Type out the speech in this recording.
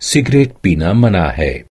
Cigarette पीना मना है।